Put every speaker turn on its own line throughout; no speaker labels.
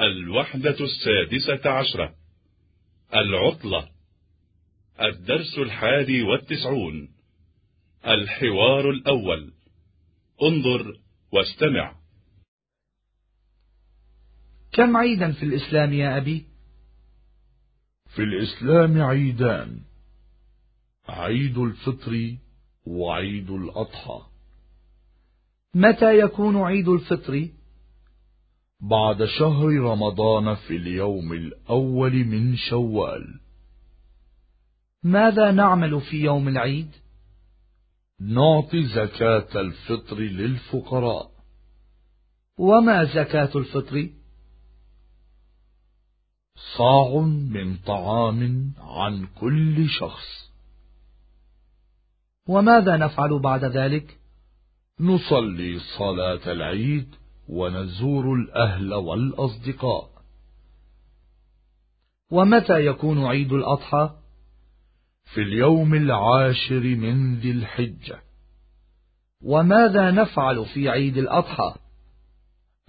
الوحدة السادسة عشرة. العطلة. الدرس الحادي والتسعون. الحوار الأول. انظر واستمع.
كم عيدا في الإسلام يا أبي؟
في الإسلام عيدان. عيد الفطر وعيد الأضحى.
متى يكون عيد الفطر؟
بعد شهر رمضان في اليوم الأول من شوال
ماذا نعمل في يوم العيد؟
نعطي زكاة الفطر للفقراء
وما زكاة الفطر؟
صاع من طعام عن كل شخص
وماذا نفعل بعد ذلك؟
نصلي صلاة العيد ونزور الأهل والأصدقاء.
ومتى يكون عيد الأضحى؟
في اليوم العاشر من ذي الحجة.
وماذا نفعل في عيد الأضحى؟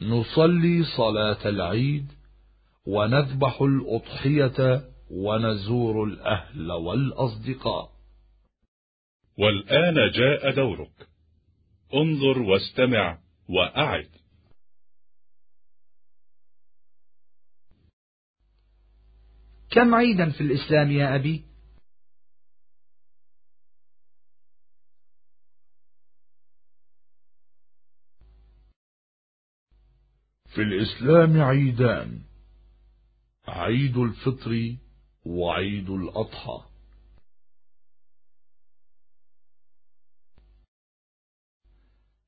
نصلي صلاة العيد ونذبح الأضحية ونزور الأهل والأصدقاء.
والآن جاء دورك. انظر واستمع وأعد.
كم عيدا في الإسلام يا أبي؟
في الإسلام عيدان عيد الفطر وعيد الأضحى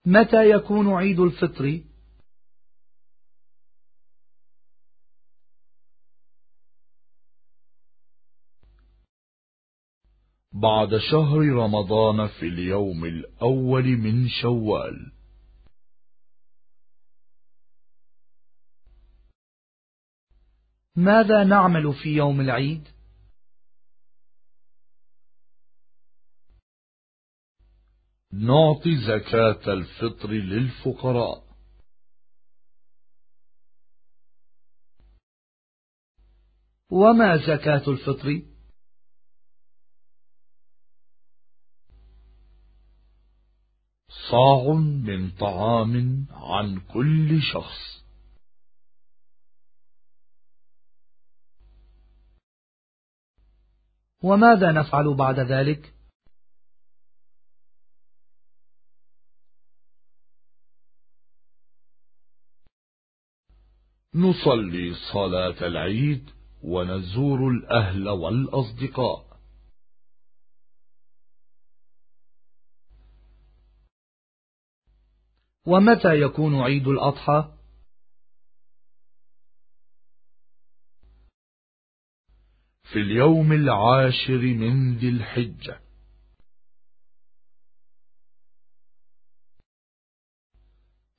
متى يكون عيد الفطر؟
بعد شهر رمضان في اليوم الأول من شوال
ماذا نعمل في يوم العيد؟
نعطي زكاة الفطر للفقراء
وما زكاة الفطر؟
صاع من طعام عن كل شخص
وماذا نفعل بعد ذلك؟
نصلي صلاة العيد ونزور الأهل والأصدقاء
ومتى يكون عيد الأضحى؟
في اليوم العاشر من ذي الحجة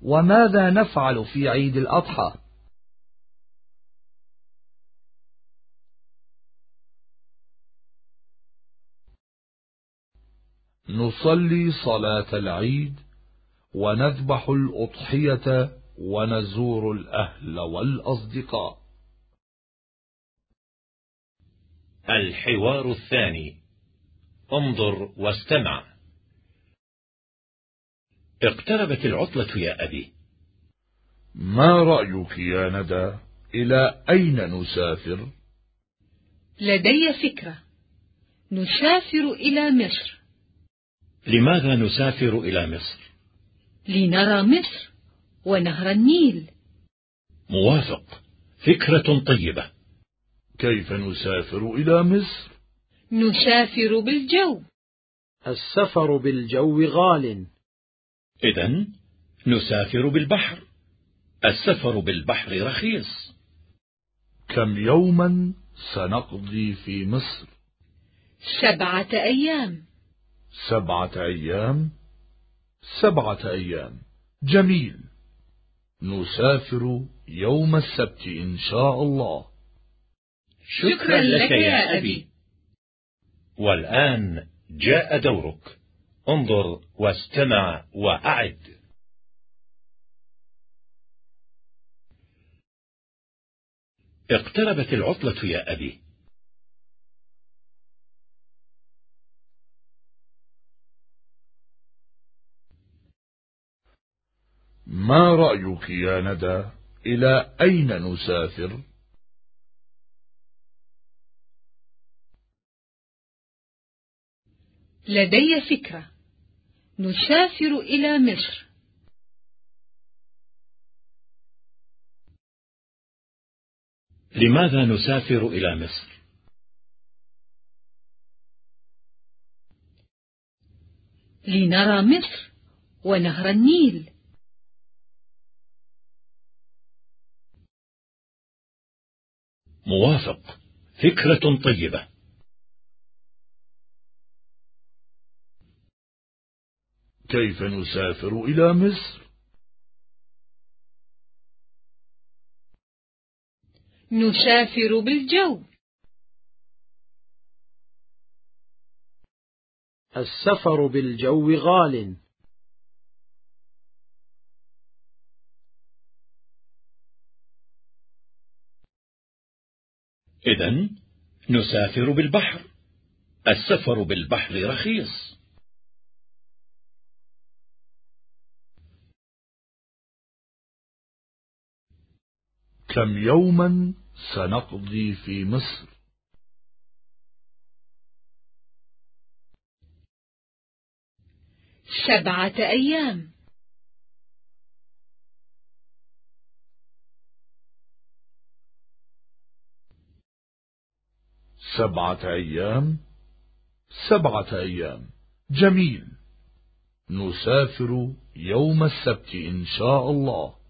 وماذا نفعل في عيد الأضحى؟
نصلي صلاة العيد ونذبح الأضحية ونزور الأهل والأصدقاء.
الحوار الثاني. انظر واستمع. اقتربت العطلة يا أبي.
ما رأيك يا ندى؟ إلى أين نسافر؟
لدي فكرة. نسافر إلى مصر.
لماذا نسافر إلى مصر؟
لنرى مصر ونهر النيل.
موافق. فكرة طيبة.
كيف نسافر إلى مصر؟
نسافر بالجو.
السفر بالجو غال.
إذا نسافر بالبحر. السفر بالبحر رخيص.
كم يوما سنقضي في مصر؟
سبعة أيام.
سبعة أيام؟ سبعة أيام. جميل. نسافر يوم السبت إن شاء الله.
شكرا لك يا أبي.
والآن جاء دورك. انظر واستمع وأعد. اقتربت العطلة يا أبي.
ما رأيك يا ندى إلى أين نسافر؟
لدي فكرة نسافر إلى مصر
لماذا نسافر إلى مصر؟
لنرى مصر ونهر النيل
موافق. فكرة طيبة.
كيف نسافر إلى مصر؟
نسافر بالجو.
السفر بالجو غال.
إذا نسافر بالبحر. السفر بالبحر رخيص.
كم يوما سنقضي في مصر؟
سبعة أيام.
سبعة أيام. سبعة أيام. جميل. نسافر يوم السبت إن شاء الله.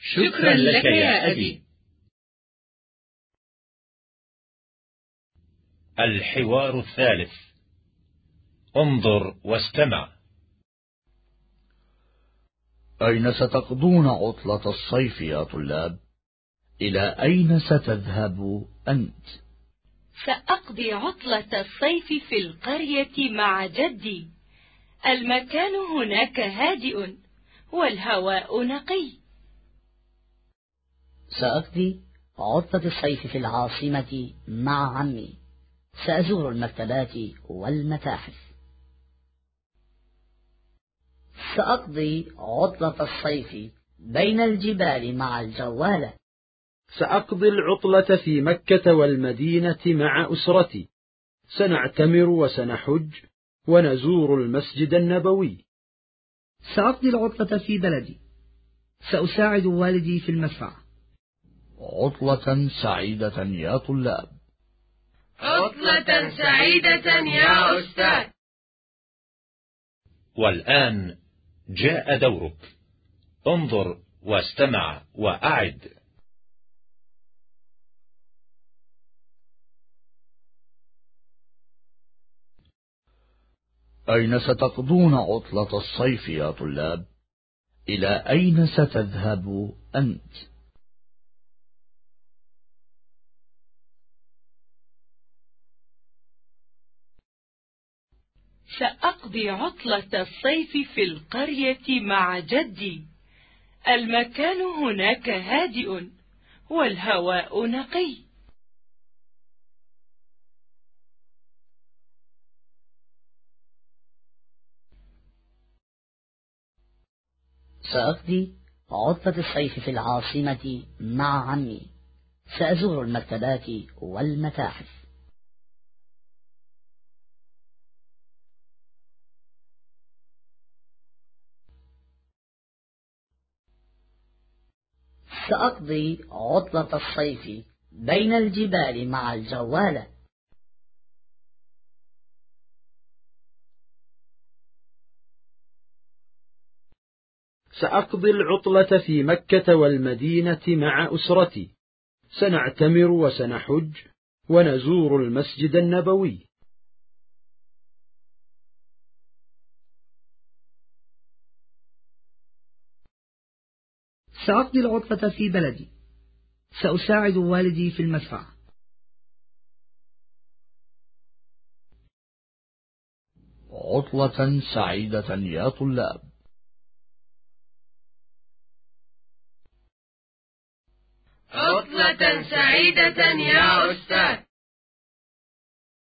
شكرا لك يا أبي.
الحوار الثالث. انظر واستمع.
أين ستقضون عطلة الصيف يا طلاب؟ إلى أين ستذهب أنت؟
سأقضي عطلة الصيف في القرية مع جدي المكان هناك هادئ والهواء نقي
سأقضي عطلة الصيف في العاصمة مع عمي سأزور المكتبات والمتاحف سأقضي عطلة الصيف بين الجبال مع الجوالة
سأقضي العطلة في مكة والمدينة مع أسرتي. سنعتمر وسنحج ونزور المسجد النبوي.
سأقضي العطلة في بلدي. سأساعد والدي في المدفع
عطلة سعيدة يا طلاب.
عطلة سعيدة يا أستاذ.
والآن جاء دورك انظر واستمع وأعد
أين ستقضون عطلة الصيف يا طلاب؟ إلى أين ستذهب أنت؟
سأقضي عطلة الصيف في القرية مع جدي. المكان هناك هادئ والهواء نقي.
سأقضي عطلة الصيف في العاصمة مع عمي. سأزور المكتبات والمتاحف. سأقضي عطلة الصيف بين الجبال مع الجوالة
سأقضي العطلة في مكة والمدينة مع أسرتي. سنعتمر وسنحج ونزور المسجد النبوي.
سأقضي العطلة في بلدي. سأساعد والدي في المدفع
عطلة سعيدة يا طلاب.
عطلة سعيدة يا أستاذ.